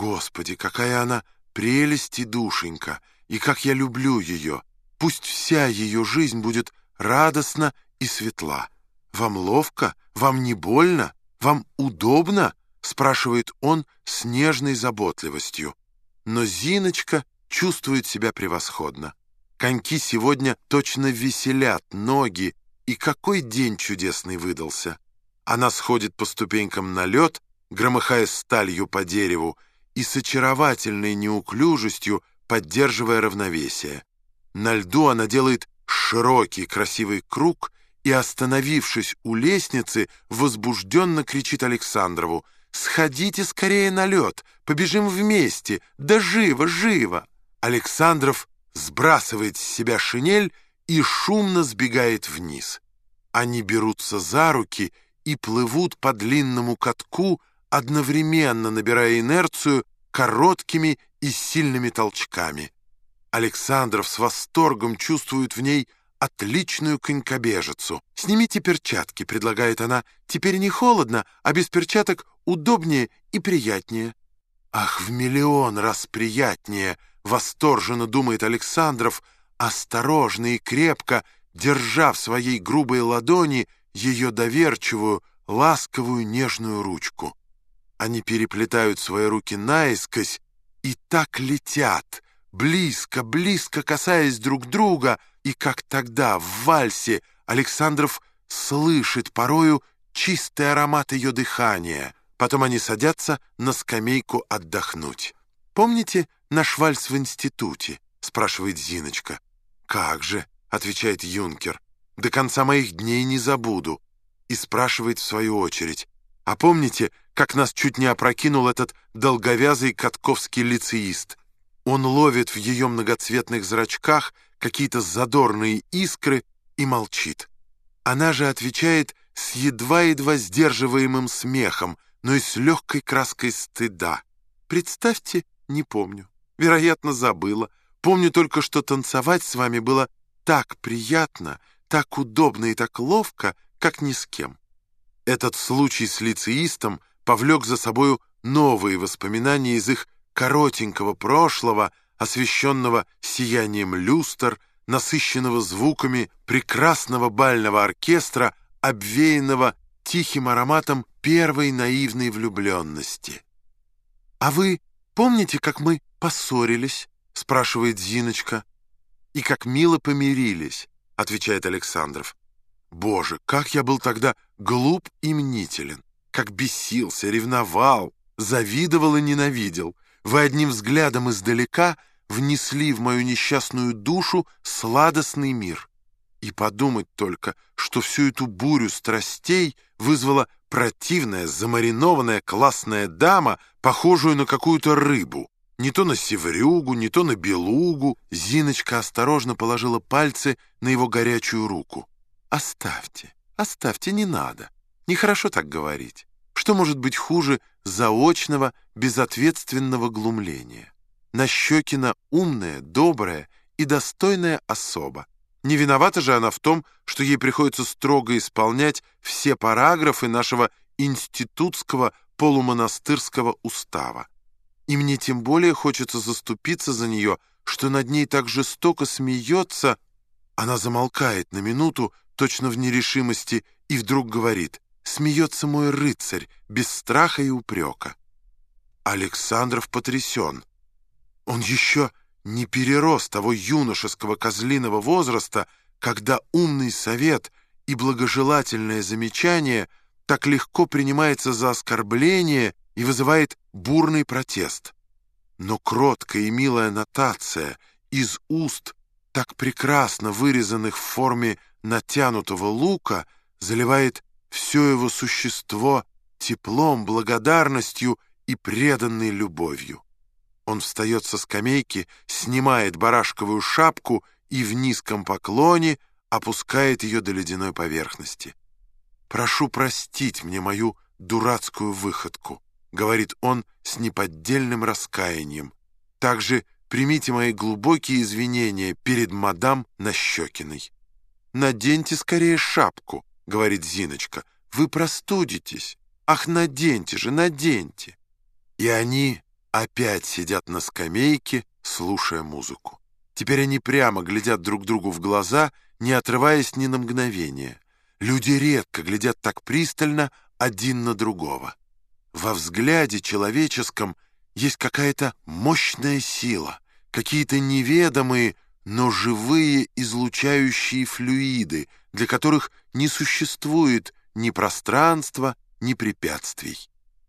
Господи, какая она прелесть и душенька, и как я люблю ее! Пусть вся ее жизнь будет радостна и светла. Вам ловко? Вам не больно? Вам удобно?» — спрашивает он с нежной заботливостью. Но Зиночка чувствует себя превосходно. Коньки сегодня точно веселят ноги, и какой день чудесный выдался. Она сходит по ступенькам на лед, громыхая сталью по дереву, и с очаровательной неуклюжестью поддерживая равновесие. На льду она делает широкий красивый круг и, остановившись у лестницы, возбужденно кричит Александрову «Сходите скорее на лед, побежим вместе, да живо, живо!» Александров сбрасывает с себя шинель и шумно сбегает вниз. Они берутся за руки и плывут по длинному катку, одновременно набирая инерцию короткими и сильными толчками. Александров с восторгом чувствует в ней отличную конькобежицу. «Снимите перчатки», — предлагает она. «Теперь не холодно, а без перчаток удобнее и приятнее». «Ах, в миллион раз приятнее!» — восторженно думает Александров, осторожно и крепко, держа в своей грубой ладони ее доверчивую, ласковую, нежную ручку. Они переплетают свои руки наискось и так летят, близко, близко касаясь друг друга, и как тогда в вальсе Александров слышит порою чистый аромат ее дыхания. Потом они садятся на скамейку отдохнуть. «Помните наш вальс в институте?» — спрашивает Зиночка. «Как же?» — отвечает юнкер. «До конца моих дней не забуду». И спрашивает в свою очередь. «А помните, как нас чуть не опрокинул этот долговязый катковский лицеист. Он ловит в ее многоцветных зрачках какие-то задорные искры и молчит. Она же отвечает с едва-едва сдерживаемым смехом, но и с легкой краской стыда. «Представьте, не помню. Вероятно, забыла. Помню только, что танцевать с вами было так приятно, так удобно и так ловко, как ни с кем». Этот случай с лицеистом повлек за собою новые воспоминания из их коротенького прошлого, освещенного сиянием люстр, насыщенного звуками прекрасного бального оркестра, обвеянного тихим ароматом первой наивной влюбленности. «А вы помните, как мы поссорились?» — спрашивает Зиночка. «И как мило помирились», — отвечает Александров. «Боже, как я был тогда глуп и мнителен! как бесился, ревновал, завидовал и ненавидел. Вы одним взглядом издалека внесли в мою несчастную душу сладостный мир. И подумать только, что всю эту бурю страстей вызвала противная, замаринованная классная дама, похожую на какую-то рыбу. Не то на севрюгу, не то на белугу. Зиночка осторожно положила пальцы на его горячую руку. «Оставьте, оставьте, не надо». Нехорошо так говорить. Что может быть хуже заочного, безответственного глумления? Нащекина умная, добрая и достойная особа. Не виновата же она в том, что ей приходится строго исполнять все параграфы нашего институтского полумонастырского устава. И мне тем более хочется заступиться за нее, что над ней так жестоко смеется. Она замолкает на минуту, точно в нерешимости, и вдруг говорит — смеется мой рыцарь без страха и упрека. Александров потрясен. Он еще не перерос того юношеского козлиного возраста, когда умный совет и благожелательное замечание так легко принимается за оскорбление и вызывает бурный протест. Но кроткая и милая нотация из уст, так прекрасно вырезанных в форме натянутого лука, заливает все его существо теплом, благодарностью и преданной любовью. Он встает со скамейки, снимает барашковую шапку и в низком поклоне опускает ее до ледяной поверхности. «Прошу простить мне мою дурацкую выходку», — говорит он с неподдельным раскаянием. «Также примите мои глубокие извинения перед мадам Нащекиной. Наденьте скорее шапку», — говорит Зиночка, — «вы простудитесь. Ах, наденьте же, наденьте». И они опять сидят на скамейке, слушая музыку. Теперь они прямо глядят друг другу в глаза, не отрываясь ни на мгновение. Люди редко глядят так пристально один на другого. Во взгляде человеческом есть какая-то мощная сила, какие-то неведомые, но живые излучающие флюиды, для которых не существует ни пространства, ни препятствий.